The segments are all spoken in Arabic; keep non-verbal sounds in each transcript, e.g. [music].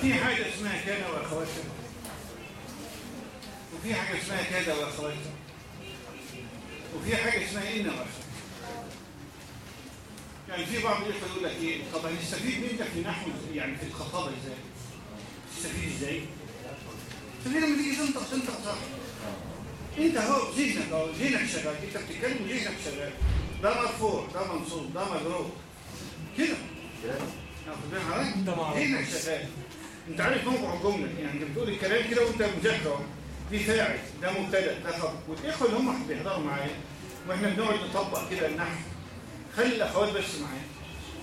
في حاجة اسمها كان وأخواتها وفي حاجة اسمها كذا وأخواتها وفي حاجة اسمها إن وأخواتها يعني في بعض الإخوة يقول لك إيه؟ طب هنستفيد منك في نحو يعني في الخطابة إزاي؟ تستفيد إزاي؟ تستفيد لما تيجي تنطق تنطق صح انت اهو ذهنك اهو ذهنك شغال انت بتتكلم وذهنك شغال ده مرفوع ده منصوب ده مجرور كده. واخد؟ ذهنك شغال أنت عارف موقع الجملة يعني أنت بتقول الكلام كده وأنت مذاكر اهو دي فاعل ده مبتدأ ده خبر والإخوة اللي هم بيحضروا معايا وإحنا بنقعد نطبق كده النحو. خلي الأخوات بس معايا.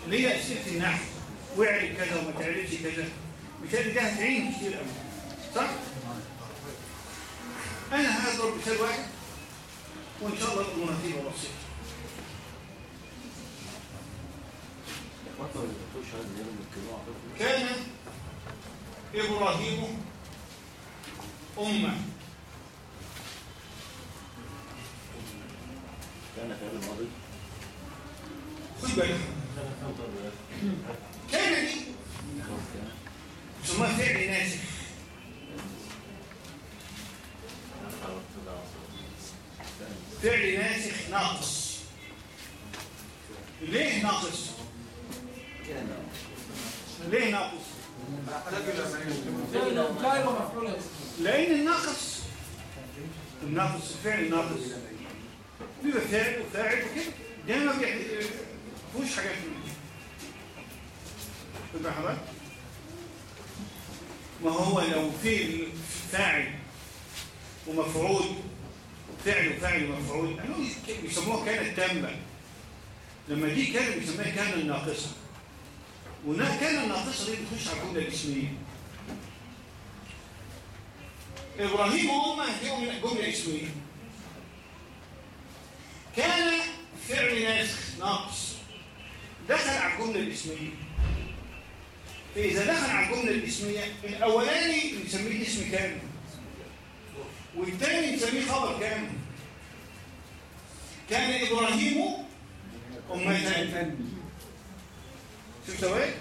اللي هي اسئله النحو؟ واعرف كذا وما تعرفش كذا. مثال ده هتعين كتير قوي صح؟ أنا هضرب مثال واحد وإن شاء الله الأمور هتبقى بسيطه كان إبراهيم أمة. كان فعل الماضي. خد بالك. كان دي يسموها فعل ناسخ. فعل ناسخ ناقص. ليه ناقص؟ ليه ناقص؟ لأن الناقص. الناقص الفعل الناقص بيبقى فاعل وفاعل وكده. ده ما فيهوش حاجات من دي تبقى حضرتك؟ ما هو لو في فاعل ومفعول. فعل وفاعل ومفعول. قالوا يسموها كانت تامة. لما دي كانت بيسموها كان الناقصة. ونا كان الناقصة دي بتخش على الجملة الاسمية إبراهيم أمة هي جملة اسمية كان فعل ناسخ ناقص. دخل على الجملة الاسمية فإذا دخل على الجملة الاسمية الأولاني نسميه اسم كامل. والثاني نسميه خبر كامل كان إبراهيم أمتين شوف سواد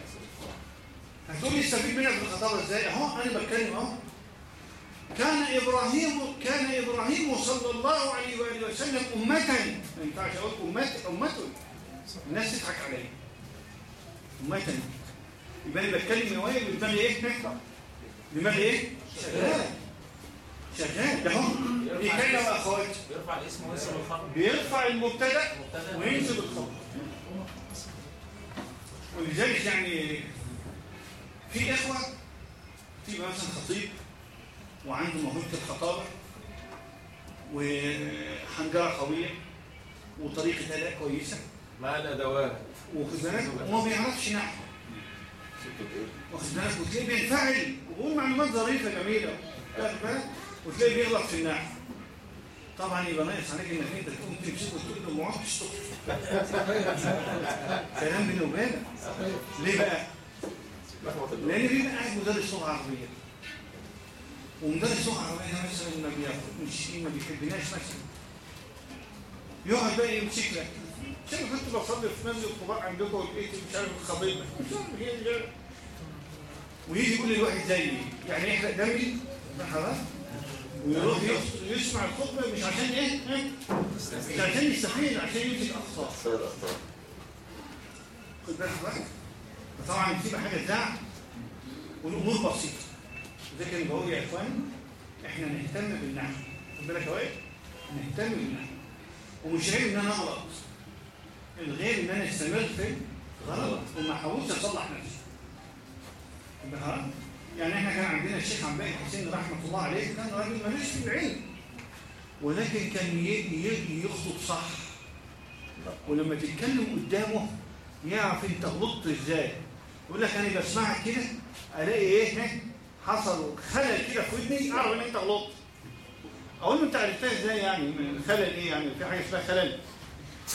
هتقول لي استفيد منك في الخطابة إزاي؟ أهو أنا بتكلم أهو. كان إبراهيم كان إبراهيم صلى الله عليه وآله وسلم أمة. ما ينفعش أقول امه أمة. الناس تضحك عليا. أمة. يبقى أنا بتكلم نوايا ودماغي إيه؟ دماغي إيه؟ شغال شغال ده هو بيتكلم اخواتي بيرفع الاسم وينصب الخبر بيرفع المبتدأ. وينزل الخبر ولذلك يعني في إخوة في مثلا خطيب وعنده موهبة الخطابة وحنجرة قوية وطريقة أداء كويسة مع الادوات واخد بالك وما بيعرفش نحو. واخد بالك وتلاقيه بينفعل. وبيقول معلومات ظريفه جميلة. واخد بالك؟ وتلاقيه بيغلط في النحو طبعا يبقى ناقص عليك انك انت تقوم تمسكه وتقول له ما عدتش كلام بيني وبينك ليه بقى؟ لأن بيبقى قاعد مدرس لغة عربية. ومدرس لغة عربية ده مثلا ما بياخدش ما بيحبناش مثلا. يقعد بقى يمسك لك. شايف كنت بصلي في مسجد القباء عندكم ولقيت مش عارف الخطيب ويجي يقول للواحد زيي يعني يحرق دمي خلاص ويروح يس- يسمع الخطبة مش عشان إيه؟ إيه؟ مش عشان يستحيل عشان يمسك اخطاء خد بالك حضرتك؟ فطبعا بتبقى حاجة تزعل والأمور بسيطة. وده كان بقول يا إخوان إحنا نهتم بالنحو. خد بالك وائل؟ نهتم بالنحو. ومش عيب إن أنا اغلط الغير إن أنا استمر في غلط وما احاولش أصلح نفسي. خد بالك؟ يعني إحنا كان عندنا الشيخ عباقي حسين رحمة الله عليه كان راجل ملوش في العلم. ولكن كان يخطب صح. ولما تتكلم قدامه يعرف أنت غلطت إزاي. يقول لك أنا بسمعك كده ألاقي إيه؟ حصل خلل كده في ودني أعرف إن أنت غلطت. أقول له أنت عرفتها إزاي يعني؟ من خلل إيه يعني؟ في حاجة اسمها خلل.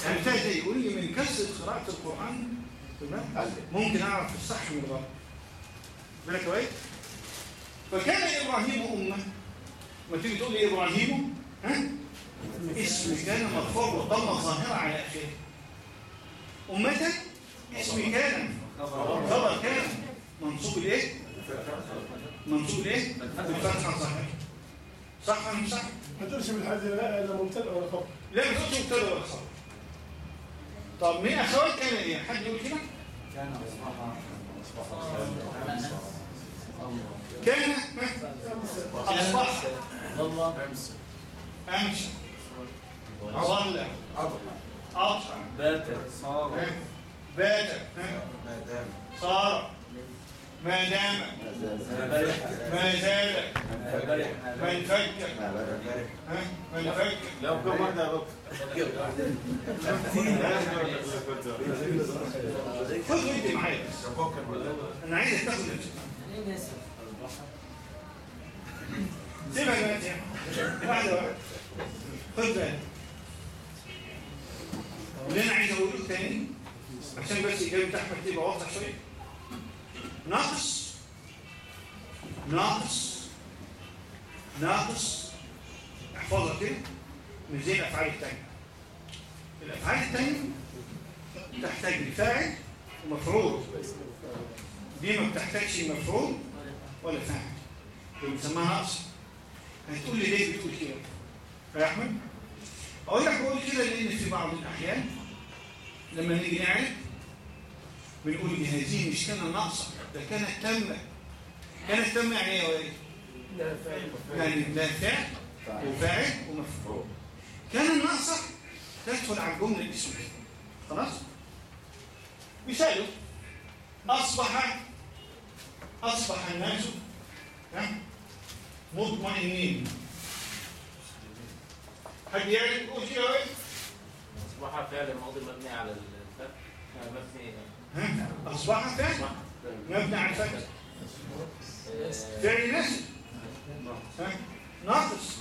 عرفتها إزاي؟ يقول لي من كثرة قراءة القرآن تمام؟ ممكن أعرف الصح من الغلط. بالك كويس فكان إبراهيم أمة. ما تيجي تقول لي إبراهيم؟ ها؟ اسم كان مرفوع والضمه ظاهرة على آخره. امه اسم كان. خبر كان. منصوب الايه منصوب الايه بالفتحة الظاهرة. صح ولا مش صح؟ ما تقولش بالحاجة لا لا مبتدأ ولا خبر. لا ما تقولش مبتدأ ولا خبر. طب مين أخوات كان إيه؟ حد يقول كده؟ كان ها؟ اصبح امشى ظل اطفى بات ها؟ بات؟ صار. ما دام. ما زال. من فكر؟ من فكر لو كم واحدة يا خد ودي معايا أنا عايزك تاخد سيبها دلوقتي واحدة خد بالك اللي أنا عايز اقوله تاني عشان بس الاجابه احمد تبقى واضحه شوية ناقص ناقص ناقص احفظها كده مش زي الافعال التانيه الافعال التانيه تحتاج لفاعل ومفعول دي ما بتحتاجش مفعول ولا اللي بنسميها ناقص هتقول لي ليه بتقول كده؟ يا أحمد؟ أقول لك بقول كده لأن في بعض الأحيان لما نيجي نعرف بنقول إن هذه مش كانت ناقصه ده كانت تامه كانت تامه يعني إيه يا ولد؟ يعني فعل وفاعل ومفعول. كان الناقصه تدخل على الجملة الاسمية. خلاص؟ مثاله. أصبح أصبح الناس مطمئنين. حد يعرف يقول كده يا ولد؟ أصبح فعل ماضي مبني على الفتح مبني ها؟ أصبح فعل مبني على الفتح آه، فعل ناس ها؟ ناقص.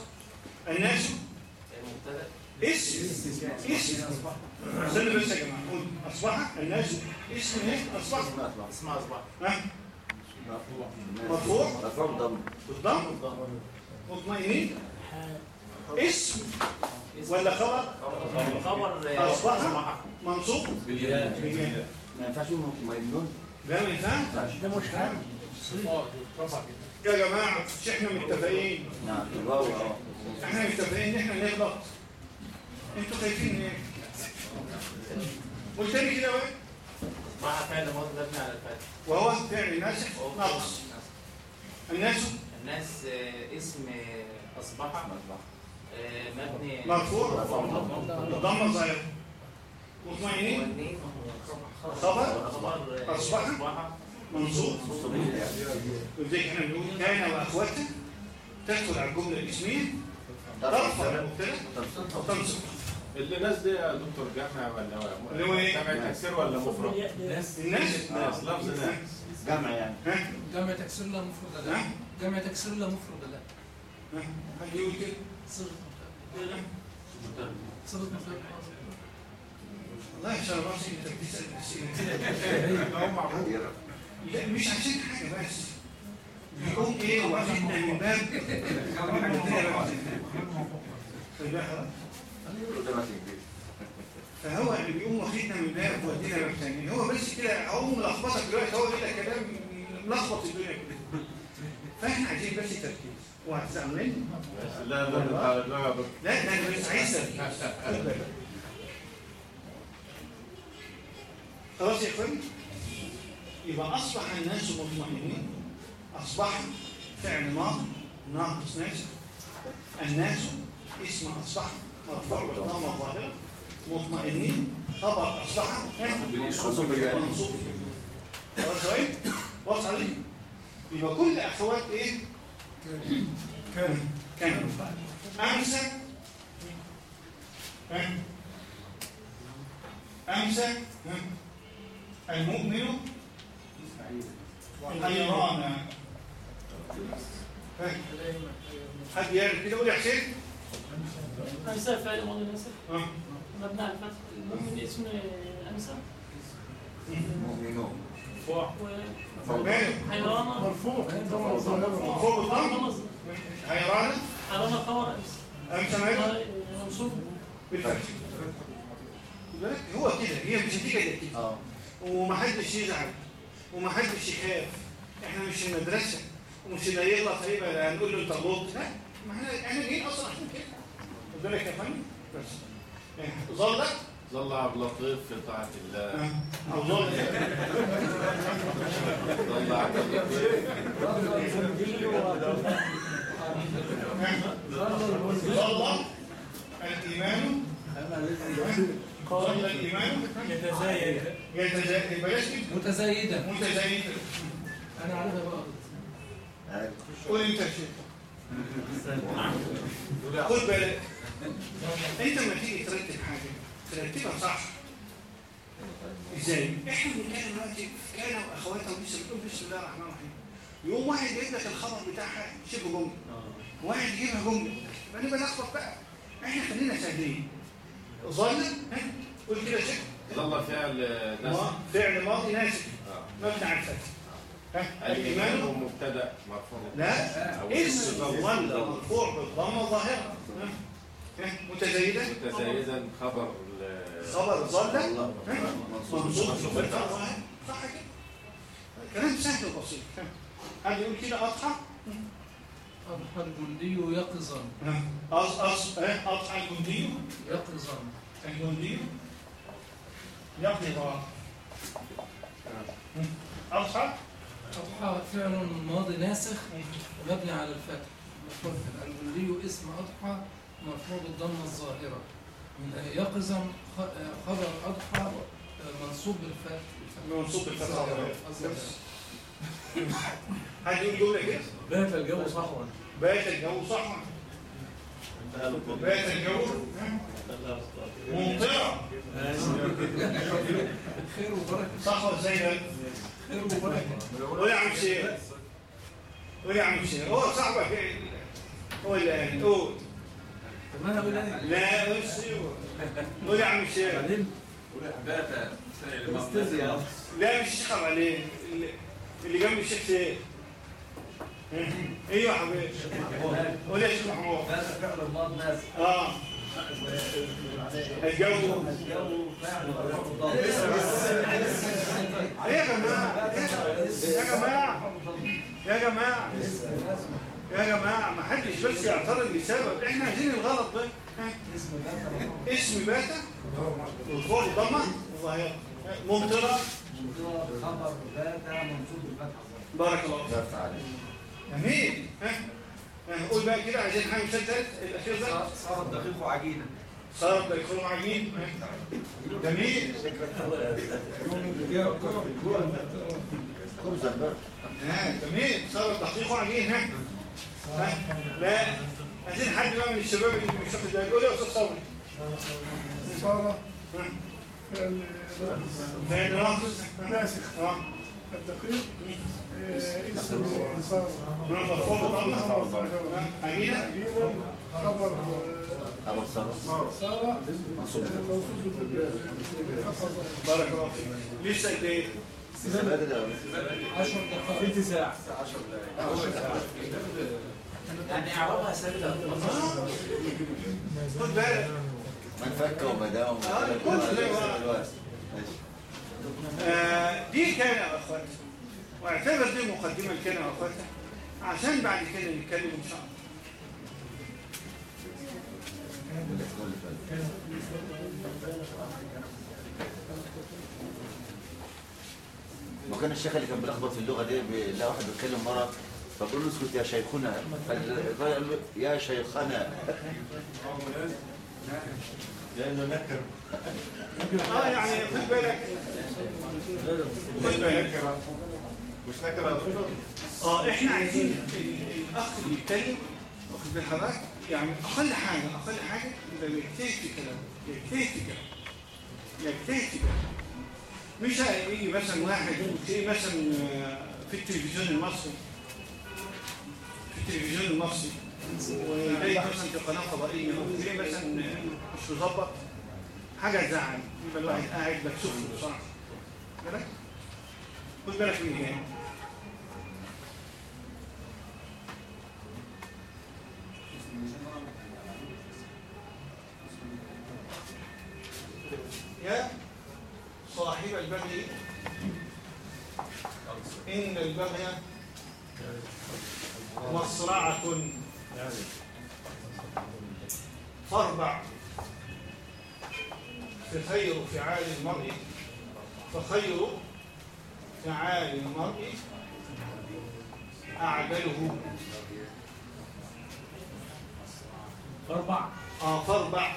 الناس؟ اسم اسم استنى بس يا جماعة. أصبح الناس؟ اسم إيه أصبح. اسمها أصبح. ها؟ مرفوع مرفوع ضم. بالضم مطمئنين؟ اسم ولا خبر؟ خبر. أصبح منصوب. بالياء. ما ينفعش مطمئنون. لا ما ينفعش. ده مش حاجة. يا جماعة مش إحنا متفقين. نعم آه إحنا متفقين إن إحنا نغلط إنتوا خايفين إيه؟ قلت لي كده بقى أصبح فعل ماضي مبني على الفتح وهو فعل ناسخ؟ ناقص. الناس الناس آه، اسم آه، أصبح. آه، مبني مرفوع. بالضمه الظاهره مطمئنين مطمئنين. خبر. أصبح. منصوب ولذلك إحنا بنقول كان واخواته تدخل على الجملة الإسمية. ترفع المبتدأ. أو تنصب. اللي ناس دي يا دكتور جامع ولا اللي هو إيه؟ جامع تكسير ولا مفرد؟ الناس ناس. لفظ ناس. جمع يعني. جمع تكسير لا مفرد لا. جمع تكسير لا مفرد لا. ها؟ حد يقول كده. صيغه مبتدا صيغه مبتدا والله يا شباب انت بتسال لا مش عشان حاجة بس. بيقوم إيه؟ واخدنا من باب [laughs] ده فهو اللي بيقوم واخدنا من باب ودينا باب تاني. هو بس كده هو ملخبطك دلوقتي هو كده كلام ملخبط الدنيا كده. فاحنا عايزين بس تركيز. وهتزعلني لا لا لا لا ده أنا بس عايز. خلاص يا إخواني؟ يبقى أصبح الناس مطمئنين. أصبح فعل ماضي ناقص ناس. الناس اسم أصبح. مرفوع الظاهره مطمئنين خبر اصبح منصوب خلاص ولد؟ واضح عليك يبقى كل اخوات إيه كان كان امسى؟ امسى؟ المؤمن حيران؟ حد يعرف كده قول يا حسين أمسى فعل ماضي ناسخ ها؟ مبني على الفتح المؤمن اسم أمسى مؤمنون مرفوع ضمن الظاهرة فوق الضم حيران حيران خبر أمسى امسى ماله منصوب بالفتح هو كده هي مش كده آه ومحدش يزعل ومحدش يخاف إحنا مش في المدرسة ومش اللي هيغلط هيبقى هنقول له انت غلطت لا ما إحنا إحنا جايين أصلا عشان كده خد بالك يا فندم؟ بس. ظلك؟ ظل عبد اللطيف في طاعة الله. ظل. ظل عبد اللطيف. ظل الإيمان. ظل الإيمان. يتزايد. يتزايد. بلاش متزايدة متزايد أنا عارفها بقى. قول أنت يا شيخ خد بالك. انت لما تيجي ترتب حاجة. ترتبها صح. إزاي؟ إحنا بنتكلم دلوقتي كان واخواتها ولسه بتقول بسم الله الرحمن الرحيم. يقوم واحد جايب لك الخبر بتاعها شبه جملة. واحد يجيبها جملة. يبقى نبقى نخبط بقى. إحنا خلينا سهلين. ها؟ قول كده شيخ. ظل فعل ناس ما- فعل ماضي ناسك آه. مبني على الفتح. ها؟ الإيمان الايمان هو مبتدأ مرفوع. لا. اسم ظل مرفوع بالضمه ظاهرة. متزايدة؟ متزايدا خبر ال- خبر ظل؟ منصوب صح كده كلام سهل وبسيط؟ حد يقول كده أضحى؟ أضحى الجندي يقظا. أص ها؟ أضحى الجندي؟ يقظا. الجندي؟ يقضي ضاع أضحى؟ أضحى فعل ماضي ناسخ مبني على الفتح. الجندي اسم أضحى مرفوع بالضمة الظاهرة. من يقظا خ- خبر أضحى منصوب بالفتح. منصوب بالفتح يقول جمله كده. بات الجو صحوا بات الجو صح بات الجو؟ ممطرة. خير وبركة. صح ولا إزاي ده؟ خير وبركة. قول يا عم شيخ قول يا عم شيخ هو صاحبك؟ هو اللي قال. قول طب أنا أقول إيه لا قول سيبه. قول يا عم شيخ. بعدين؟ أستاذ يا لا مش شيخ عليه اللي- اللي جنب الشيخ شيخ. ها؟ أيوه يا حبيبي. قول يا شيخ محمود. فعل الماضي ناس آه. الجو. إيه يا جماعة يا جماعة يا جماعة. يا جماعة ما حدش بس يعترض لسبب إحنا عايزين الغلط ده. ها؟ اسم باتا وفوق الضمه وظاهره ممطرة. خبر بات منصوب بارك الله فيك. جميل. قول بقى كده عايزين حاجة مثال تالت الأخير ده؟ صار الدقيق عجينة. صارت بيكونوا عاجين جميل. جميل. صارت دقيق ها؟ لا عايزين حد بقى من الشباب اللي مش واخد باله قول يا أستاذ صبري فعل فين ناقص ناسخ الدقيق اسم صار مرفوع بالضمه خبر ظاهرة. عجينه خبر خبر صار صار منصوب بارك الله فيك لسه قد إيه؟ لسه بدري أوي. عشر دقائق ثلث ساعة يعني اعرابها ثابته خد بالك. من فك وبداهم آه، كل زي ما- ماشي. آه، دي كان يا أخواتي. واعتبر دي مقدمة كان يا أخواتي. عشان بعد كده نتكلم إن شاء الله. ما كان الشيخ اللي كان بيلخبط في اللغة دي لا واحد بيتكلم مرة. له اسكت يا شيخنا. يا شيخنا. آه يعني خد بالك. خد بالك مش يا دكتور؟ آه إحنا عايزين ال- الأخ اللي يتكلم واخد بال حضرتك يعني أقل حاجة أقل حاجة يجتهد في كلامه يجتهد في كلامه مش هيجي مثلا واحد تلاقيه مثلا آه، في التلفزيون المصري التلفزيون المصري. ويلاقي مثلا في قناة فضائيه وتلاقيه مثلا مش مظبط حاجة تزعل يبقى الواحد قاعد مكسوف بصراحة. بالك؟ خد بالك من الجانب يا صاحب البغي إن البغي مصرعة فاربع. فخير فعال المرء. فخير فعال المرء أعدله. أربعة آه فاربع.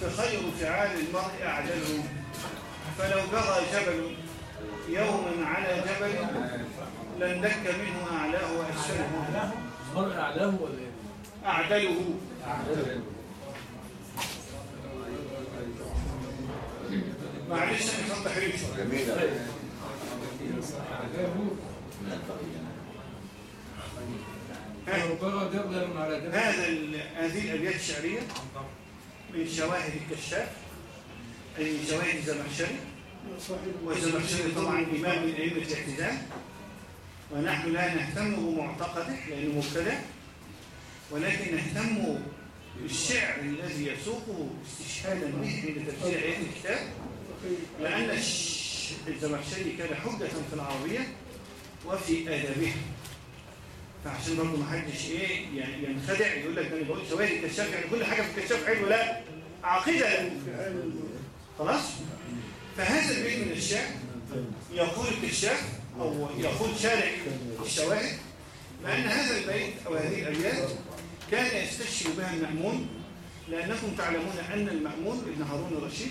فخير فعال المرء أعدله. فلو بغى جبل يوما على جبل لندك منه أعلاه وأسفله المرء أعلاه ولا إيه؟ أعدله. معلش؟ لو بغى جبلا على جبل هذا هذه الأبيات الشعرية من شواهد الكشاف أي من شواهد الزمخشري والزمخشري طبعا إمام من أئمة الاعتزال. ونحن لا نهتم بمعتقده لأنه مبتدع ولكن نهتم بالشعر الذي يسوقه استشهادا به عند تفسير آيات الكتاب لأن الزمخشري كان حجة في العربية وفي آدابها فعشان برضه ما حدش إيه يعني ينخدع يقول لك أنا بقول شواهد الكشاف يعني كل حاجة في الكشاف حلوة لا عقيدة. لا خلاص؟ فهذا البيت من الشعر يقول الكشاف أو يقول شارع الشواهد لأن هذا البيت أو هذه الابيات كان يستشهد بها المأمون لأنكم تعلمون أن المأمون ابن هارون الرشيد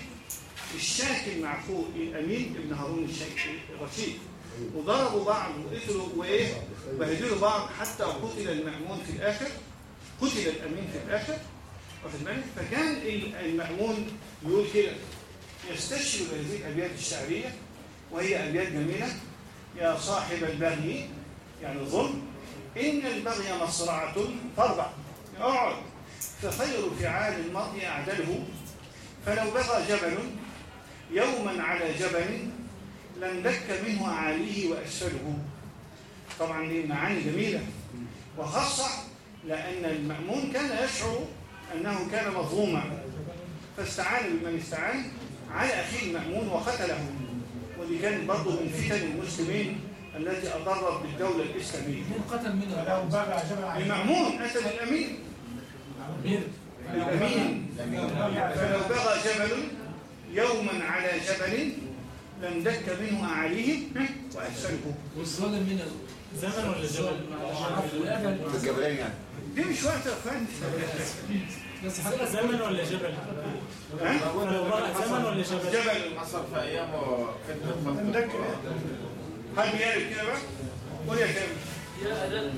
الشاكل مع اخوه الأمين ابن هارون الشاكل الرشيد. وضربوا بعض وقتلوا وإيه؟ بهدلوا بعض حتى قتل المأمون في الآخر قتل الأمين في الآخر. واخد بالك؟ فكان ال- المأمون يقول كده يستشهد هذه الأبيات الشعرية وهي أبيات جميلة. يا صاحب البغي يعني الظلم إن البغي مصرعة فاربع اقعد فخير فعال المرء أعدله. فلو بغى جبل يوما على جبل لندك منه أعاليه وأسفله طبعا دي معاني جميلة. وخاصة لأن المأمون كان يشعر أنه كان مظلوما. فاستعان بمن استعان على أخيه المأمون وقتله. ودي كانت برضه من فتن المسلمين التي أضرت بالدولة الإسلامية مين قتل جمع المأمون قتل الأمين مين؟ الأمين فلو بغى جبل يوما على جبل لندك منه أعاليه وأسفله والظالم مين زمن ولا جبل؟ الجبلين يعني. دي مش وقت يا أخوان. حتى زمن ولا جبل؟ ها؟ زمن ولا جبل؟ جبل حصل في ايامه فتنه هل يعرف كده بقى؟ قول يا كامل يا أداة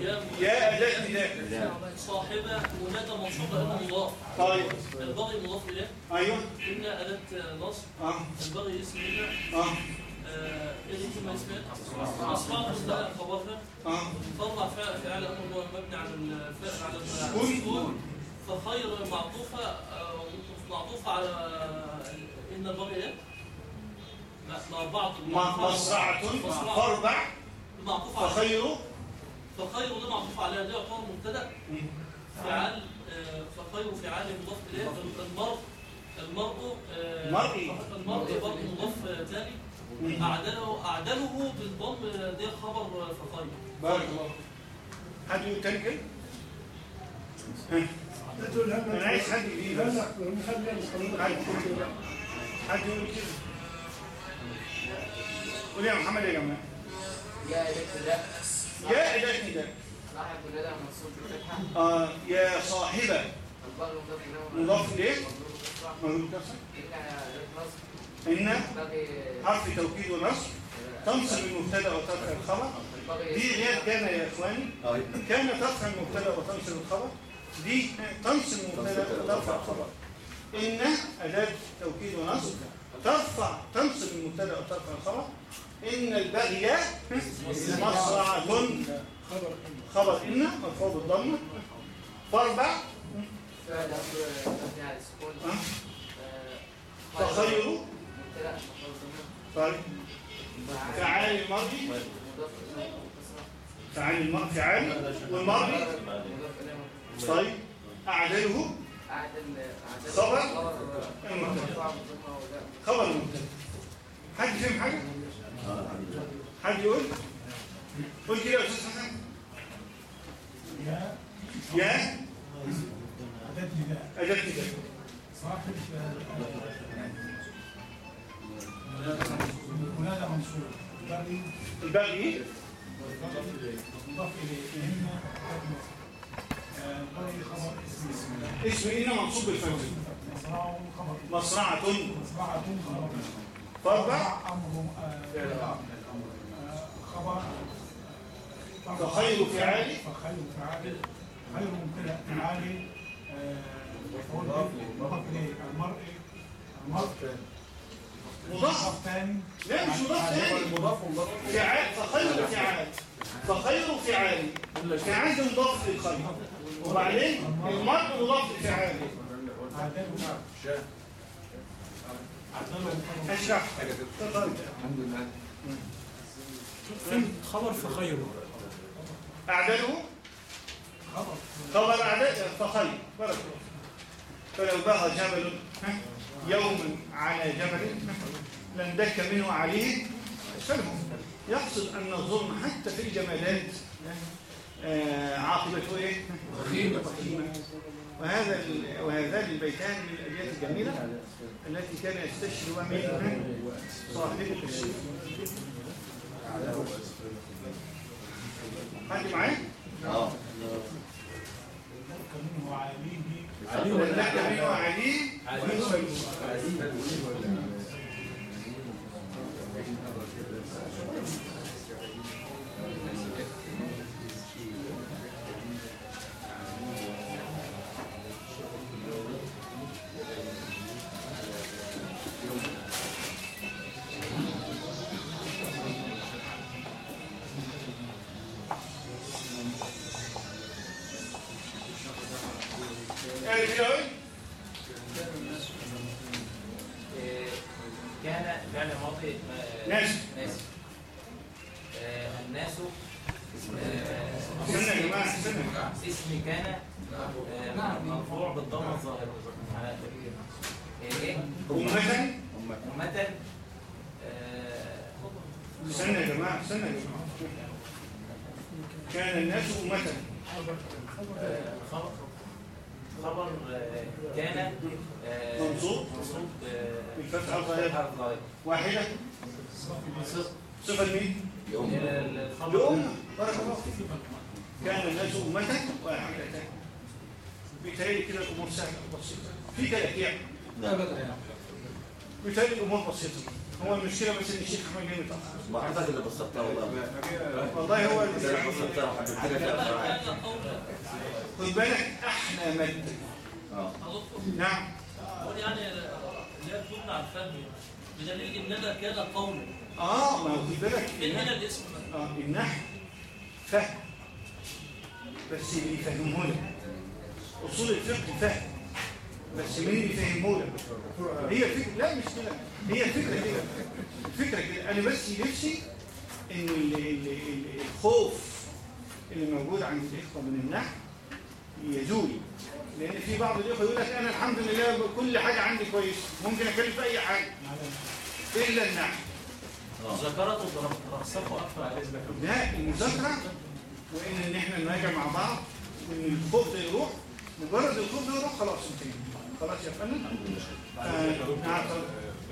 يا يا أداة صاحبة منادى منصوبة إنه مضاف طيب. البغي مضاف إليه. أيوه. إن أداة نصب. أه. البغي اسم إن أه. آه، إيه كلمة اسمها أصحاب ده خبرها أه. طلع فعل أمر هو مبني على الفعل على سكون. السكون فخير معطوفة آه، معطوفة على إن البغي إيه؟ لا مع بعض مصرعة فاربع معطوف على فخير. فخير ده معطوف عليها ده يعتبر مبتدأ. فعال آه، فخير فعال مضاف إليه. المرء المرء آه، مرئي. المرء برضه مضاف تاني. أعدله أعدله بالضم ده خبر فخير. بارك الله حد يقول تاني كده؟ ها؟ تقول أنا عايز حد بس لا لا حد يقول كده قول يا محمد يا جماعة يا يا نداء صاحب ولادها منصوب بالفتحة آه يا صاحبة مضاف كسر إن حرف توكيد ونصب تنصب المبتدا وترفع الخبر دي غير كان يا اخواني آه كان ترفع المبتدا وتنصب الخبر دي تنصب وترفع الخبر إن أداة توكيد ونصب ترفع تنصب المبتدأ وترفع الخبر. إن البغي مصرعه خبر خبر إن مرفوع بالضمة. فاربع. به. طيب. الماضي إليه بالكسرة فعال الماضي فعال. والماضي طيب أعدله أعدل أعدل خبر؟ خبر المبتدأ. مرفوع بالضمة ولا خبر مبتدا حد فهم حاجة؟ حد يقول؟ قول كده يا أستاذ حسن. يا؟ يا عدد نداء صاحب منادى منصوب الباقي مضاف إليه بغي خبر اسم اسم ان منصوب مصرعة. مصرعة آه، آه، خبر فخير فعال فخير فعال خير مبتدأ فعال مفعول به مضاف إليه المرء المرء مضاف ثاني لا مش مضاف ثاني فخير فعال. فخير فعال. فعال مضاف للخير وبعدين المرء لفعال عدله اشرح فين خبر فخيره اعدله خبر خبر أعداء فخير بارك فلو بغى جبل يوما على جبل لاندك منه عليه اسفله يقصد أن الظلم حتى في الجمادات آه، عاقبته إيه؟ وخيمه وهذا وهذان البيتان من الأبيات الجميلة التي كان يستشهد من صاحب الشيخ حد معايا؟ آه منه عليه ولك منه عليه إيه صفة مين؟ يوم. لأمة بارك الله فيك. كان الناس أمة واحدة بيتهيألي كده الأمور سهلة وبسيطة. في تلاتيع ابدا يعني. بيتهيألي الأمور بسيطة. هو المشكلة بس إن الشيخ أحمد جاي متأخر ما حضرتك اللي بسطتها والله. والله هو اللي بسطتها وحبيت لك خد بالك أحلى آه. أدخل نعم. هو يعني اللي هي على الفهم بدليل ان ده كان قولا آه ما هو خد بالك بقى. آه النحو فهم. بس اللي يفهمه لك؟ أصول الفقه فهم. بس مين اللي يفهمه لك؟ هي فكره لا مش كده. هي فكرة كده. الفكرة كده. أنا بس نفسي إن ال- ال- ال- الخوف اللي موجود عند الإخوة من النحو يزول. لأن في بعض الإخوة يقول لك أنا الحمد لله كل حاجة عندي كويس ممكن اتكلم في أي حاجة. إلا النحو ذكرت رخصته أكثر إذنك. لا المذاكرة وإن إن إحنا نراجع مع بعض وإن الخوف ده يروح مجرد الخوف ده يروح خلاص انتهينا. خلاص يا فندم؟ آه، نعم، اتفضل.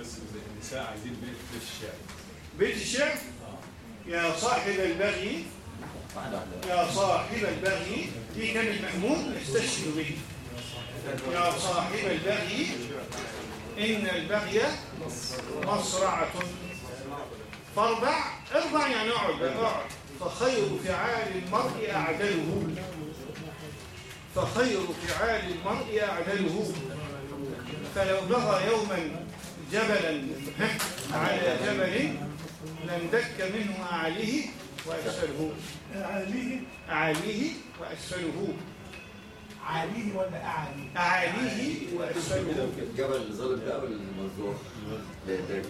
بس النساء عايزين بيت الشعر بيت الشعر يا صاحب البغي يا صاحب البغي دي كان المأمون يستشهد به. يا صاحب البغي إن البغي مصرعة فاربع أربع يعني اقعد اقعد فخير فعال المرء أعدله. فخير فعال المرء أعدله. فلو بغى يوما جبلا على جبل لاندك منه أعليه وأسفله. عليه أعاليه وأسفله. عليه ولا أعلي؟ أعاليه وأسفله. جبل الظالم ده ولا ده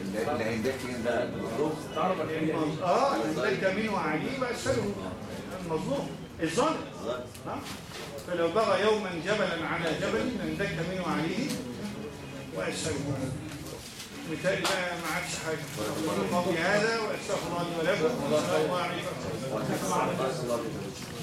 اللي هيندك المظلوم المظ- آه لاندك منه أعاليه وأسفله المظلوم الظالم الظالم. نعم فلو بغى يوما جبلا على جبل لندك منه عليه وأسهله مثال بقى ما عادش حاجة أقول قولي هذا وأستغفر الله لي ولكم بارك الله فيك.